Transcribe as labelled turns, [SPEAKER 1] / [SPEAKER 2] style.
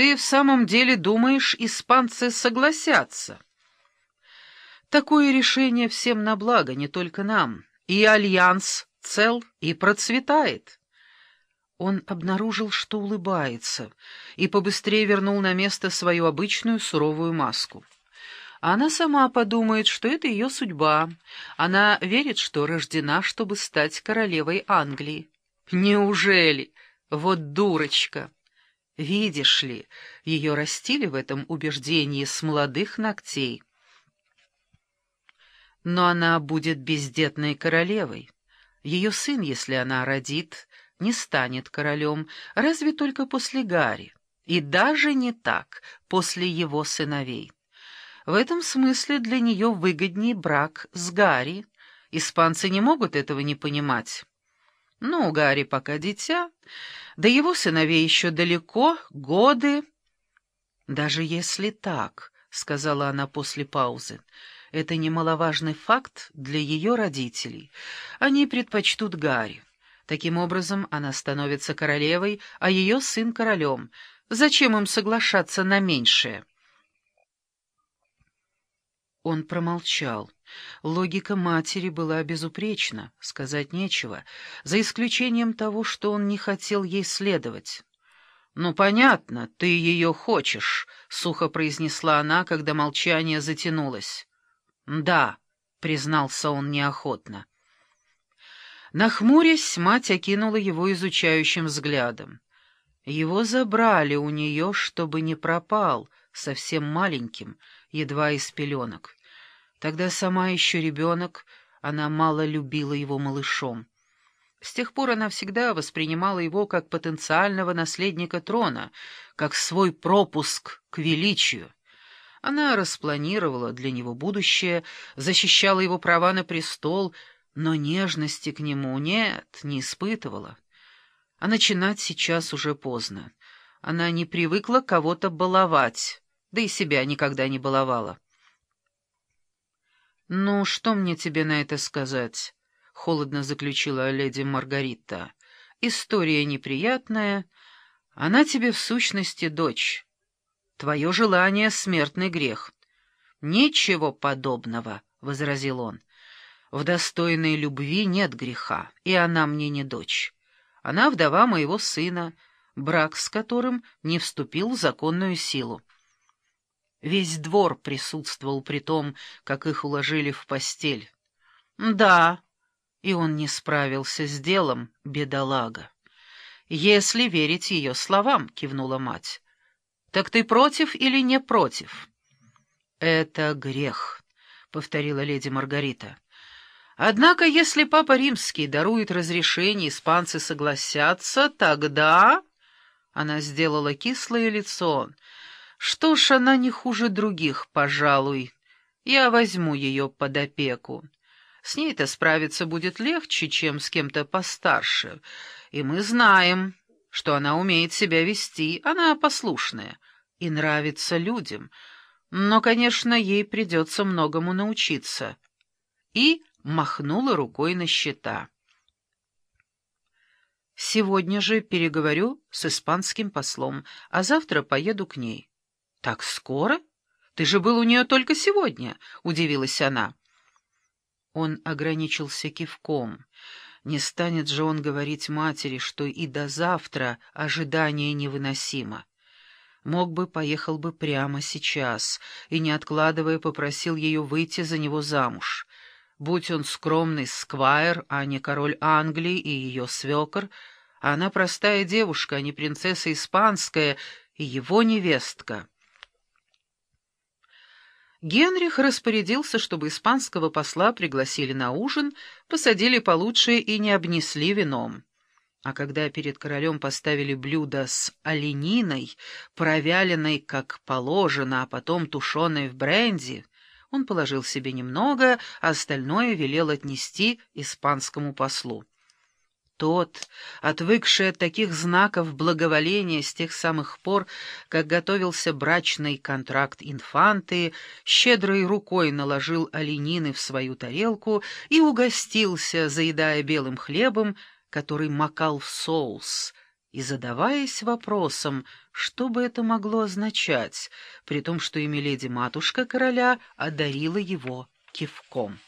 [SPEAKER 1] ты в самом деле думаешь, испанцы согласятся?» «Такое решение всем на благо, не только нам. И альянс цел и процветает». Он обнаружил, что улыбается, и побыстрее вернул на место свою обычную суровую маску. Она сама подумает, что это ее судьба. Она верит, что рождена, чтобы стать королевой Англии. Неужели? Вот дурочка! Видишь ли, ее растили в этом убеждении с молодых ногтей. Но она будет бездетной королевой. Ее сын, если она родит, не станет королем, разве только после Гарри, и даже не так, после его сыновей. В этом смысле для нее выгоднее брак с Гарри. Испанцы не могут этого не понимать. Ну, Гарри пока дитя, да его сыновей еще далеко, годы. Даже если так, — сказала она после паузы, — это немаловажный факт для ее родителей. Они предпочтут Гарри. Таким образом, она становится королевой, а ее сын королем. Зачем им соглашаться на меньшее? Он промолчал. Логика матери была безупречна, сказать нечего, за исключением того, что он не хотел ей следовать. «Ну, понятно, ты ее хочешь», — сухо произнесла она, когда молчание затянулось. «Да», — признался он неохотно. Нахмурясь, мать окинула его изучающим взглядом. Его забрали у нее, чтобы не пропал, совсем маленьким, едва из пеленок. Тогда сама еще ребенок, она мало любила его малышом. С тех пор она всегда воспринимала его как потенциального наследника трона, как свой пропуск к величию. Она распланировала для него будущее, защищала его права на престол — но нежности к нему нет, не испытывала. А начинать сейчас уже поздно. Она не привыкла кого-то баловать, да и себя никогда не баловала. «Ну, что мне тебе на это сказать?» — холодно заключила леди Маргарита. «История неприятная. Она тебе в сущности дочь. Твое желание — смертный грех». «Ничего подобного», — возразил он. В достойной любви нет греха, и она мне не дочь. Она вдова моего сына, брак с которым не вступил в законную силу. Весь двор присутствовал при том, как их уложили в постель. Да, и он не справился с делом, бедолага. «Если верить ее словам», — кивнула мать. «Так ты против или не против?» «Это грех», — повторила леди Маргарита. Однако, если Папа Римский дарует разрешение, испанцы согласятся, тогда... Она сделала кислое лицо. Что ж, она не хуже других, пожалуй. Я возьму ее под опеку. С ней-то справиться будет легче, чем с кем-то постарше. И мы знаем, что она умеет себя вести, она послушная и нравится людям. Но, конечно, ей придется многому научиться. И махнула рукой на счета. «Сегодня же переговорю с испанским послом, а завтра поеду к ней». «Так скоро? Ты же был у нее только сегодня», — удивилась она. Он ограничился кивком. Не станет же он говорить матери, что и до завтра ожидание невыносимо. Мог бы, поехал бы прямо сейчас, и, не откладывая, попросил ее выйти за него замуж. Будь он скромный сквайр, а не король Англии и ее свекор, она простая девушка, а не принцесса испанская и его невестка. Генрих распорядился, чтобы испанского посла пригласили на ужин, посадили получше и не обнесли вином. А когда перед королем поставили блюдо с олениной, провяленной как положено, а потом тушеной в бренди, он положил себе немного, а остальное велел отнести испанскому послу. Тот, отвыкший от таких знаков благоволения с тех самых пор, как готовился брачный контракт инфанты, щедрой рукой наложил оленины в свою тарелку и угостился, заедая белым хлебом, который макал в соус, и задаваясь вопросом, что бы это могло означать, при том, что и миледи-матушка короля одарила его кивком.